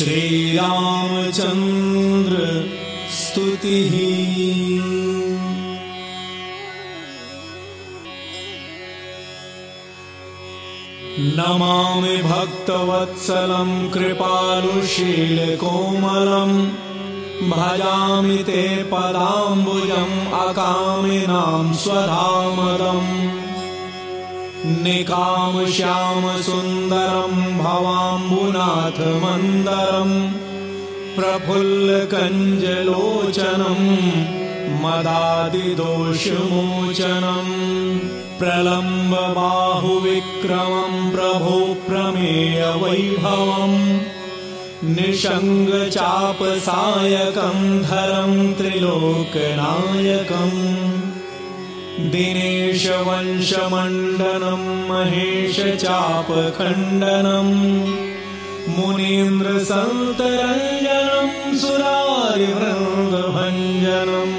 श्रीरामचन्द्र स्तुतिः। नमामि भक्तवत्सलं कृपालुशीलकोमलम् भजामि ते पदाम्बुजम् अकामिनां स्वधामदम् निकामश्यामसुन्दरम् भवाम्बुनाथमन्दरम् प्रफुल्लकञ्जलोचनम् मदादिदोषमोचनम् प्रलम्बबाहुविक्रमम् प्रभो प्रमेयवैभवम् निषङ्गचापसायकम् धरम् त्रिलोकनायकम् दिनेशवंशमण्डनम् महेशचापखण्डनम् मुनीन्द्रसन्तरञ्जनम् सुरारिवृन्दभञ्जनम्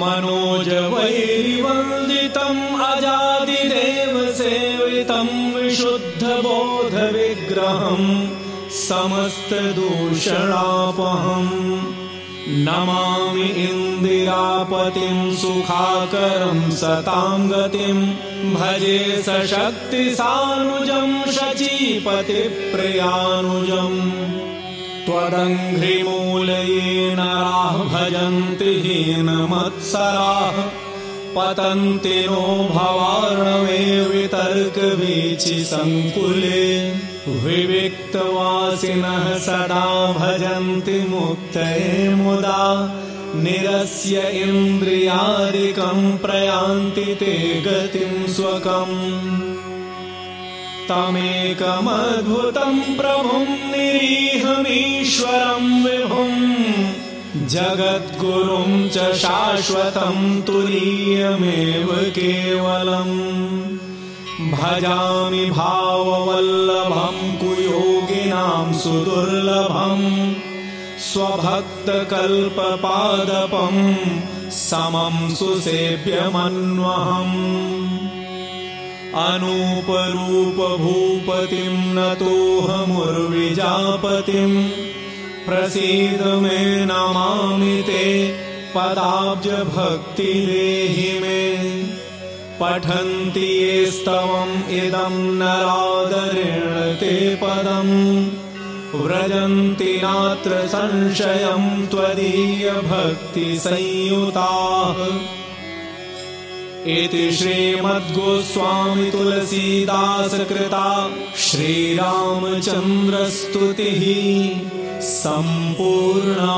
मनोजवैरिवन्दितम् अजादिदेव सेवितम् विशुद्धबोधविग्रहम् समस्तदूषणापहम् नमामि इन्दिरापतिम् सुखाकरम् सताम् गतिम् भजे सशक्तिसानुजम् शचीपतिप्रियानुजम् त्वदङ्घ्रिमूलयेन राः भजन्ति हीनमत्सराः। पतन्ति नो भवार्णवे वितर्कवीचि सङ्कुले विविक्तवासिनः सदा भजन्ति मुक्तये मुदा निरस्य इन्द्रियादिकम् प्रयान्ति ते गतिम् स्वकम्। तमेकमद्भुतम् प्रभुम् निरीहमीश्वरम् विभुम् जगद्गुरुम् च शाश्वतम् तुरीयमेव केवलम्। भजामि कुयोगिनाम् सुदुर्लभम् स्वभक्तकल्पपादपम् समम् सुसेव्यमन्वहम्। अनूपरूपभूपतिम् नतोऽहमुर्विजापतिम् प्रसीद मे नमामि ते पदाब्जभक्तिरेहि मे। पठन्ति ये स्तवम् इदम् नरादरेण ते पदम् व्रजन्ति नात्र संशयम् त्वदीयभक्तिसंयुताः। इति श्रीमद्गोस्वामि तुलसीदासकृता श्रीरामचन्द्रस्तुतिः सम्पूर्णा